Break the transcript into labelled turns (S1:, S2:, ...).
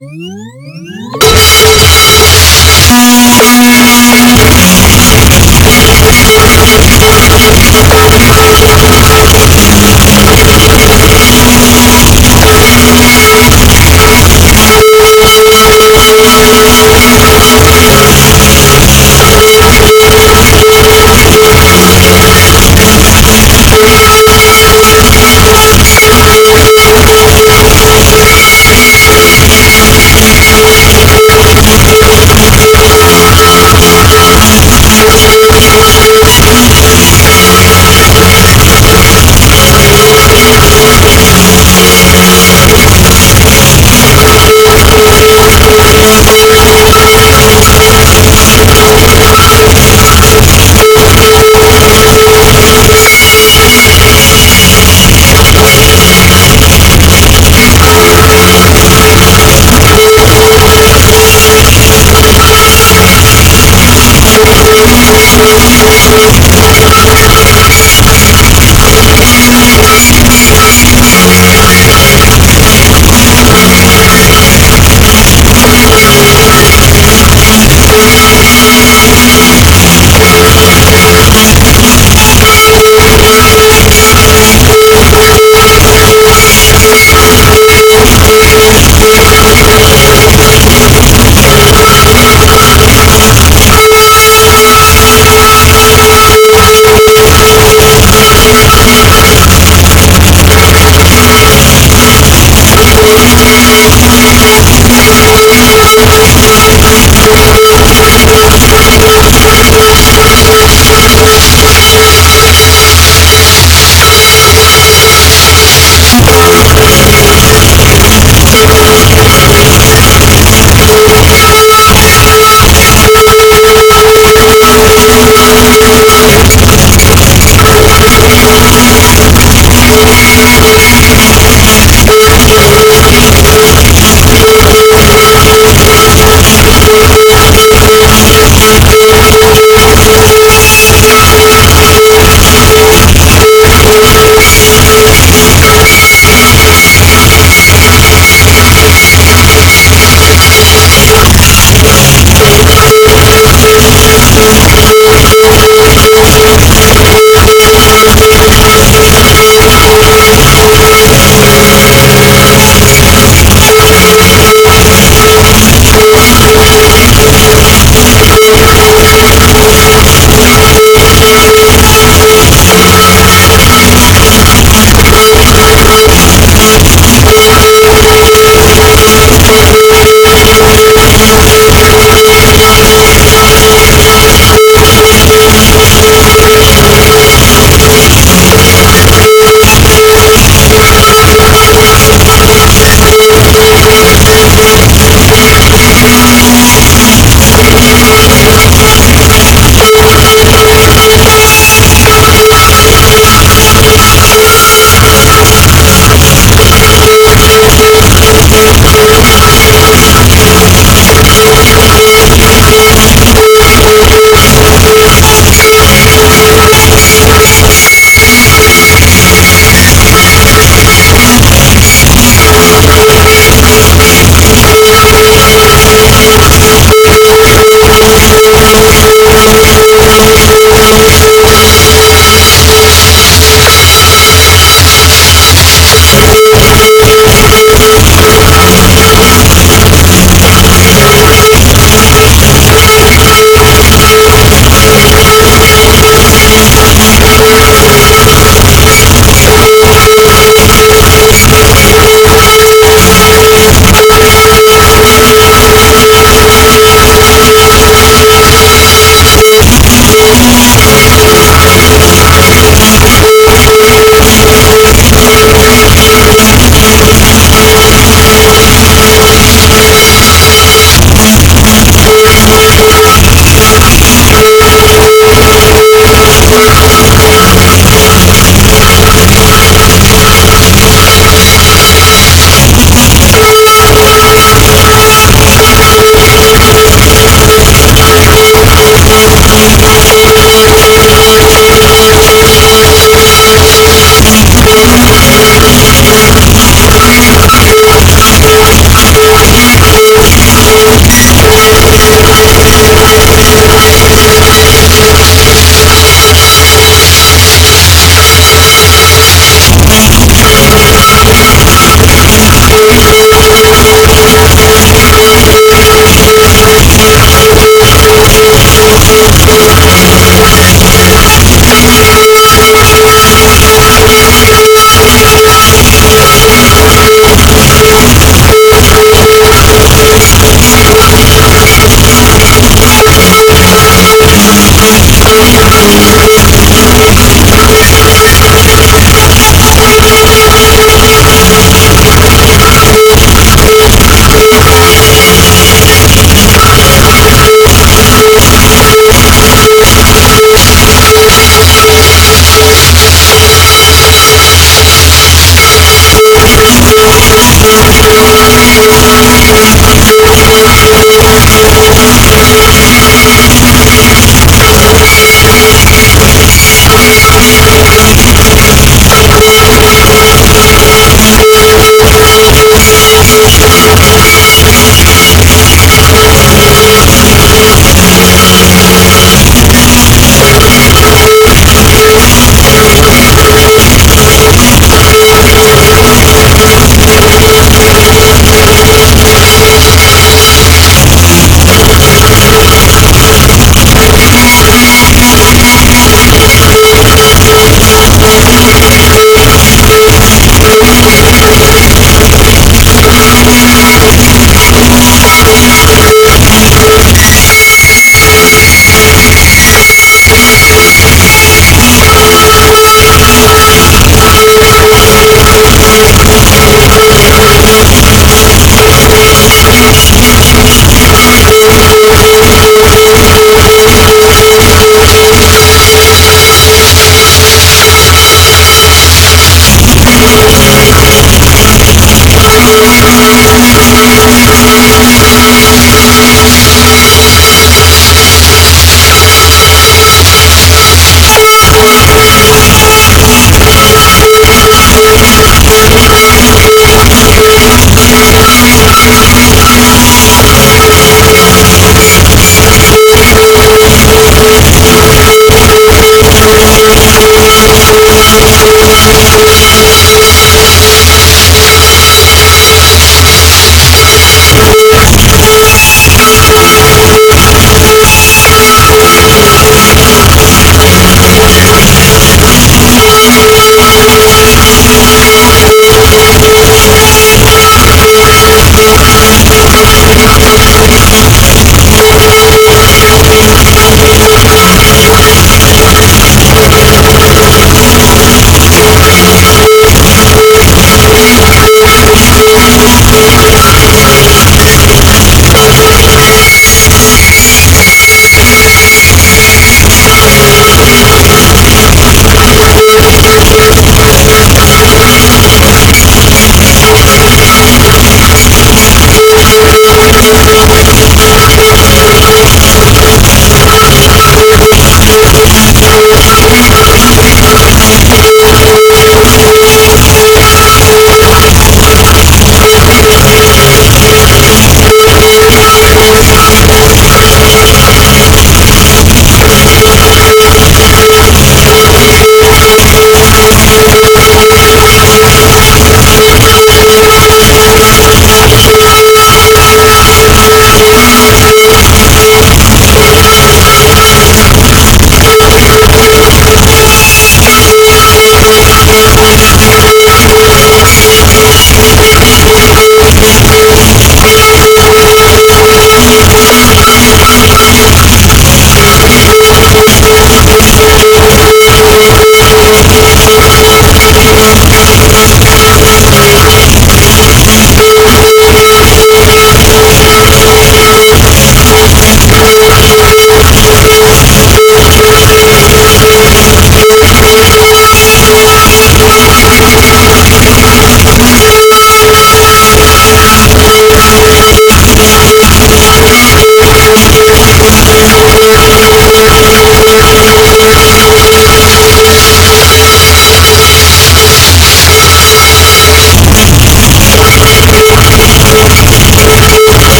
S1: Mm-hmm.